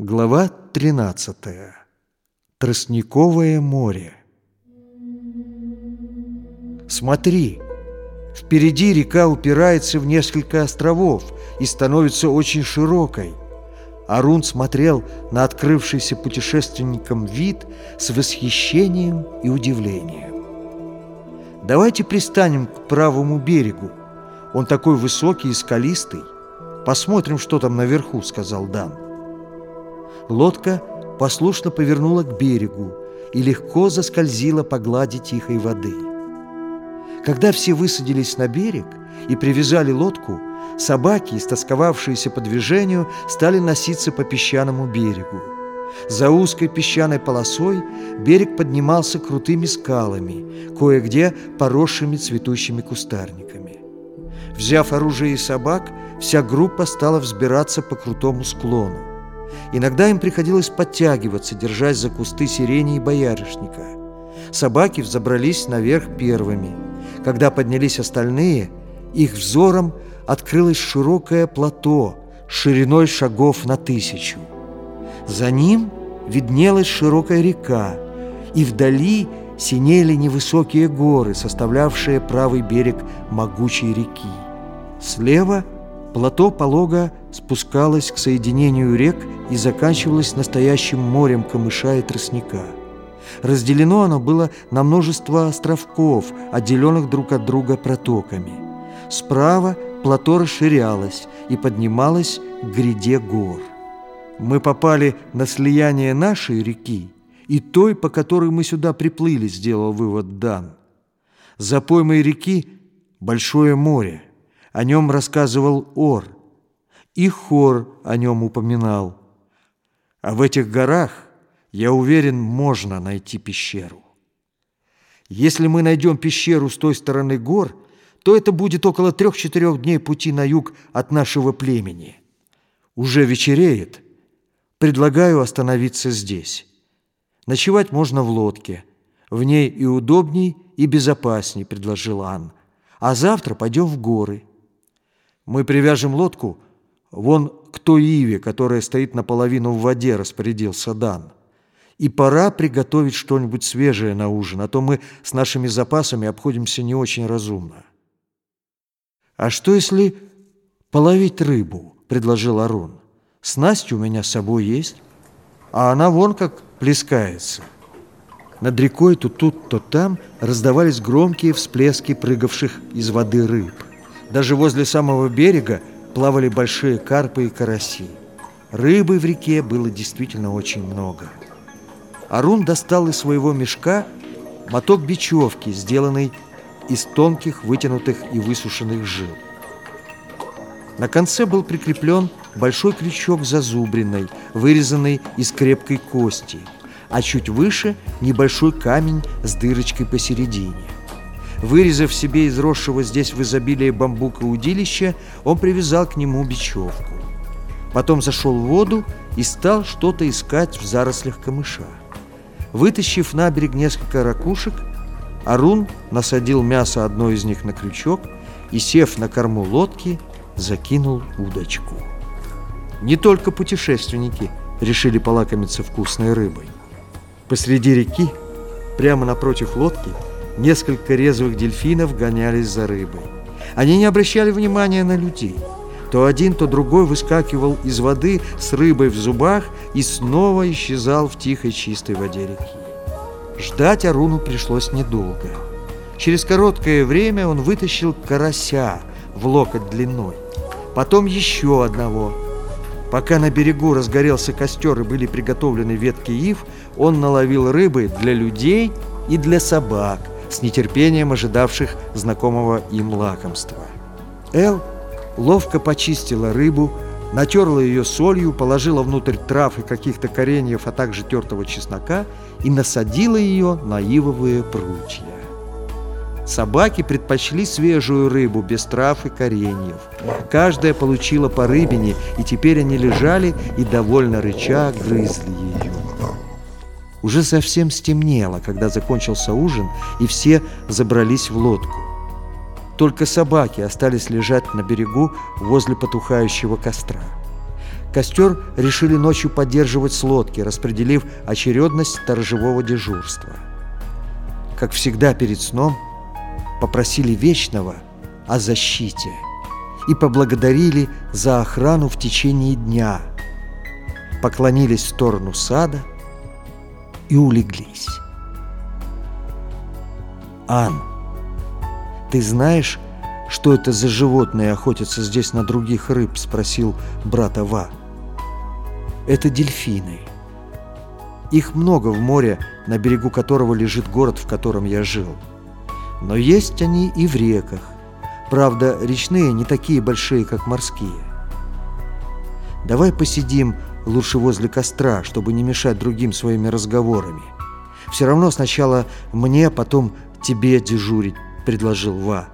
Глава 13. Тростниковое море. Смотри, впереди река упирается в несколько островов и становится очень широкой. Арун смотрел на открывшийся путешественникам вид с восхищением и удивлением. Давайте пристанем к правому берегу. Он такой высокий и скалистый. Посмотрим, что там наверху, сказал Дан. Лодка послушно повернула к берегу и легко заскользила по глади тихой воды. Когда все высадились на берег и привязали лодку, собаки, истосковавшиеся по движению, стали носиться по песчаному берегу. За узкой песчаной полосой берег поднимался крутыми скалами, кое-где поросшими цветущими кустарниками. Взяв оружие и собак, вся группа стала взбираться по крутому склону. Иногда им приходилось подтягиваться, держась за кусты сирени и боярышника. Собаки взобрались наверх первыми. Когда поднялись остальные, их взором открылось широкое плато шириной шагов на тысячу. За ним виднелась широкая река, и вдали синели невысокие горы, составлявшие правый берег могучей реки. Слева плато полога спускалось к соединению рек и заканчивалось настоящим морем камыша и тростника. Разделено оно было на множество островков, отделенных друг от друга протоками. Справа плато расширялось и поднималось к гряде гор. Мы попали на слияние нашей реки и той, по которой мы сюда приплыли, сделал вывод Дан. За поймой реки большое море. О нем рассказывал Ор. И Хор о нем упоминал. А в этих горах, я уверен, можно найти пещеру. Если мы найдем пещеру с той стороны гор, то это будет около трех-четырех дней пути на юг от нашего племени. Уже вечереет. Предлагаю остановиться здесь. Ночевать можно в лодке. В ней и удобней, и безопасней, предложил Ан. А завтра пойдем в горы. Мы привяжем лодку вон к той иве, которая стоит наполовину в воде, распорядился Дан. И пора приготовить что-нибудь свежее на ужин, а то мы с нашими запасами обходимся не очень разумно. «А что, если половить рыбу?» — предложил Арон. «Снасть у меня с собой есть, а она вон как плескается». Над рекой то тут, то там раздавались громкие всплески прыгавших из воды рыб. Даже возле самого берега плавали большие карпы и караси. Рыбы в реке было действительно очень много. Арун достал из своего мешка моток бечевки, сделанный из тонких, вытянутых и высушенных жил. На конце был прикреплен большой крючок зазубренный, вырезанный из крепкой кости, а чуть выше небольшой камень с дырочкой посередине. Вырезав себе из росшего здесь в изобилии бамбука удилища, он привязал к нему бечевку. Потом зашел в воду и стал что-то искать в зарослях камыша. Вытащив на берег несколько ракушек, Арун насадил мясо одной из них на крючок и, сев на корму лодки, закинул удочку. Не только путешественники решили полакомиться вкусной рыбой. Посреди реки, прямо напротив лодки, несколько резвых дельфинов гонялись за рыбой. Они не обращали внимания на людей. То один, то другой выскакивал из воды с рыбой в зубах и снова исчезал в тихой чистой воде реки. Ждать Аруну пришлось недолго. Через короткое время он вытащил карася в локоть длиной, потом еще одного. Пока на берегу разгорелся костер и были приготовлены ветки ив, он наловил рыбы для людей и для собак, с нетерпением ожидавших знакомого им лакомства. Эл ловко почистила рыбу, натерла ее солью, положила внутрь трав и каких-то кореньев, а также тертого чеснока и насадила ее на ивовые прутья. Собаки предпочли свежую рыбу без трав и кореньев. Каждая получила по рыбине, и теперь они лежали и, довольно рыча, грызли ее. Уже совсем стемнело, когда закончился ужин, и все забрались в лодку. Только собаки остались лежать на берегу возле потухающего костра. Костер решили ночью поддерживать с лодки, распределив очередность сторожевого дежурства. Как всегда перед сном, попросили Вечного о защите и поблагодарили за охрану в течение дня, поклонились в сторону сада и улеглись. Ан, ты знаешь, что это за животные охотятся здесь на других рыб? Спросил брата Ва. Это дельфины. Их много в море, на берегу которого лежит город, в котором я жил. Но есть они и в реках. Правда, речные не такие большие, как морские. Давай посидим лучше возле костра, чтобы не мешать другим своими разговорами. Все равно сначала мне, потом тебе дежурить, предложил Ва.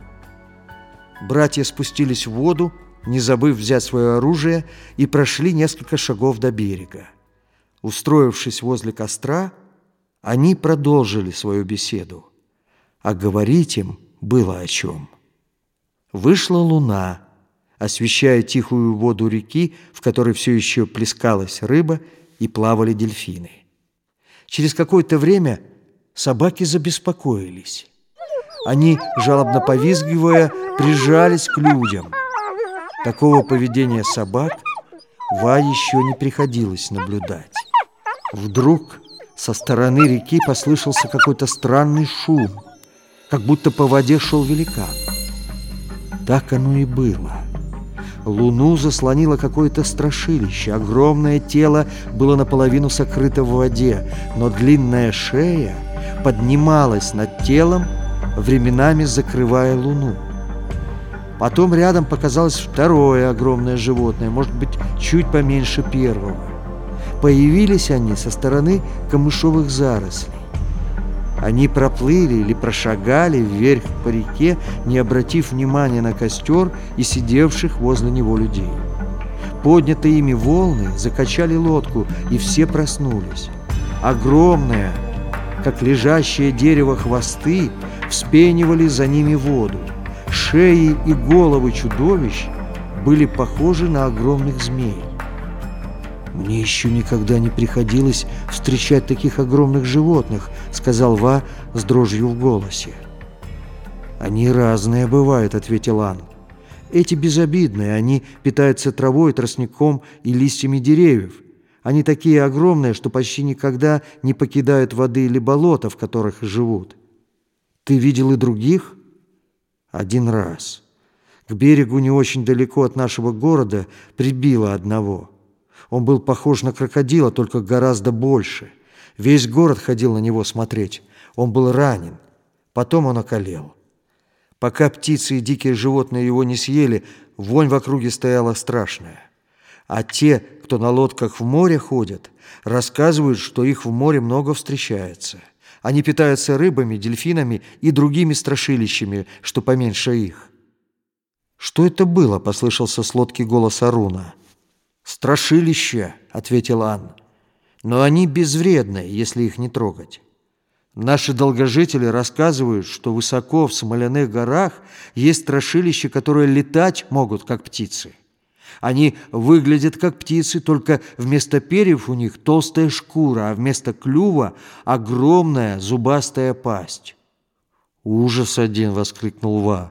Братья спустились в воду, не забыв взять свое оружие, и прошли несколько шагов до берега. Устроившись возле костра, они продолжили свою беседу. А говорить им было о чем. Вышла луна, освещая тихую воду реки, в которой все еще плескалась рыба и плавали дельфины. Через какое-то время собаки забеспокоились. Они, жалобно повизгивая, прижались к людям. Такого поведения собак Ва еще не приходилось наблюдать. Вдруг со стороны реки послышался какой-то странный шум, как будто по воде шел великан. Так оно и было. Луну заслонило какое-то страшилище. Огромное тело было наполовину сокрыто в воде, но длинная шея поднималась над телом, временами закрывая луну. Потом рядом показалось второе огромное животное, может быть, чуть поменьше первого. Появились они со стороны камышовых зарослей. Они проплыли или прошагали вверх по реке, не обратив внимания на костер и сидевших возле него людей. Поднятые ими волны закачали лодку, и все проснулись. Огромное, как лежащее дерево хвосты, вспенивали за ними воду. Шеи и головы чудовищ были похожи на огромных змей. «Мне еще никогда не приходилось встречать таких огромных животных», — сказал Ва с дрожью в голосе. «Они разные бывают», — ответил Ан. «Эти безобидные, они питаются травой, тростником и листьями деревьев. Они такие огромные, что почти никогда не покидают воды или болота, в которых живут. Ты видел и других?» «Один раз. К берегу не очень далеко от нашего города прибило одного». Он был похож на крокодила, только гораздо больше. Весь город ходил на него смотреть. Он был ранен. Потом он околел. Пока птицы и дикие животные его не съели, вонь в округе стояла страшная. А те, кто на лодках в море ходят, рассказывают, что их в море много встречается. Они питаются рыбами, дельфинами и другими страшилищами, что поменьше их. «Что это было?» — послышался с лодки голос Аруна. «Страшилища», — ответил Ан. «Но они безвредны, если их не трогать. Наши долгожители рассказывают, что высоко в Смоляных горах есть страшилища, которые летать могут, как птицы. Они выглядят как птицы, только вместо перьев у них толстая шкура, а вместо клюва огромная зубастая пасть». «Ужас один!» — воскликнул Ва.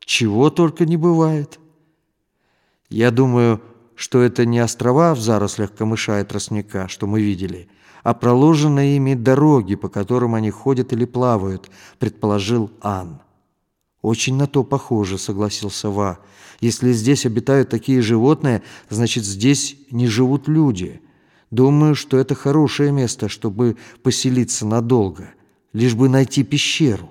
«Чего только не бывает!» «Я думаю, что это не острова в зарослях камыша и тростника, что мы видели, а проложенные ими дороги, по которым они ходят или плавают, предположил Ан. «Очень на то похоже», — согласился Ва. «Если здесь обитают такие животные, значит, здесь не живут люди. Думаю, что это хорошее место, чтобы поселиться надолго, лишь бы найти пещеру.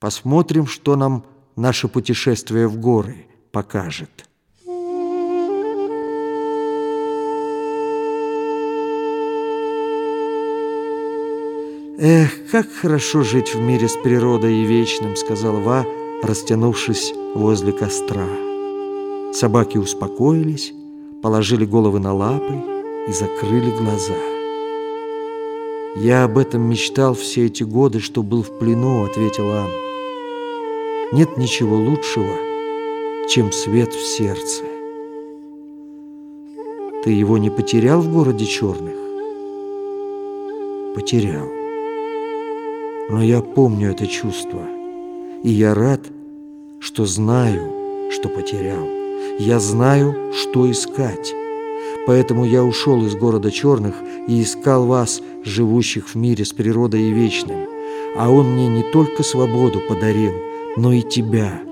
Посмотрим, что нам наше путешествие в горы покажет». «Эх, как хорошо жить в мире с природой и вечным», — сказал Ва, растянувшись возле костра. Собаки успокоились, положили головы на лапы и закрыли глаза. «Я об этом мечтал все эти годы, что был в плену», — ответил Ан. «Нет ничего лучшего, чем свет в сердце». Ты его не потерял в городе черных? Потерял. Но я помню это чувство, и я рад, что знаю, что потерял. Я знаю, что искать. Поэтому я ушел из города черных и искал вас, живущих в мире с природой и вечным. А он мне не только свободу подарил, но и тебя.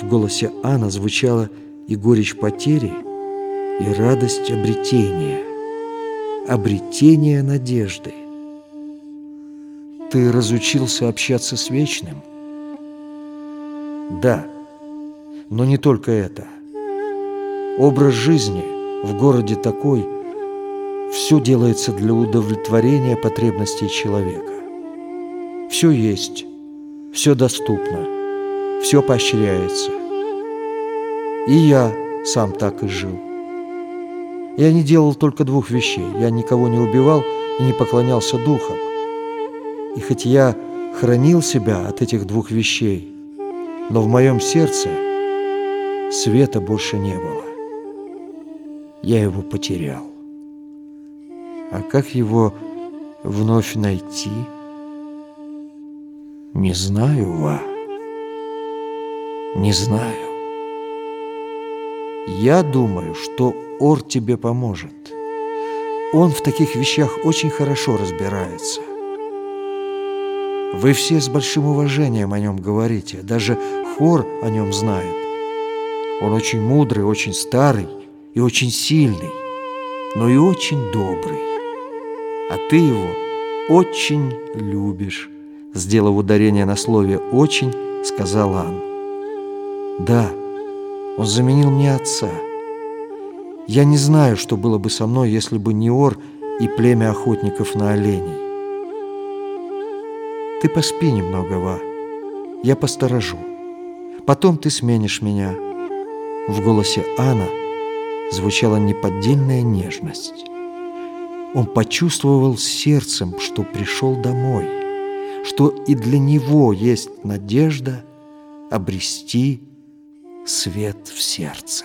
В голосе Анна звучала и горечь потери, и радость обретения. Обретения надежды. Ты разучился общаться с Вечным? Да, но не только это. Образ жизни в городе такой, все делается для удовлетворения потребностей человека. Все есть, все доступно, все поощряется. И я сам так и жил. Я не делал только двух вещей. Я никого не убивал и не поклонялся духам. И хоть я хранил себя от этих двух вещей, но в моем сердце света больше не было. Я его потерял. А как его вновь найти? Не знаю, Ва. Не знаю. Я думаю, что Ор тебе поможет. Он в таких вещах очень хорошо разбирается. Вы все с большим уважением о нем говорите, даже хор о нем знает. Он очень мудрый, очень старый и очень сильный, но и очень добрый. А ты его очень любишь, сделав ударение на слове «очень», сказал Ан. Да, он заменил мне отца. Я не знаю, что было бы со мной, если бы не Ор и племя охотников на оленей. Ты поспи немного, Ва. Я посторожу. Потом ты сменишь меня. В голосе Анна звучала неподдельная нежность. Он почувствовал сердцем, что пришел домой, что и для него есть надежда обрести свет в сердце.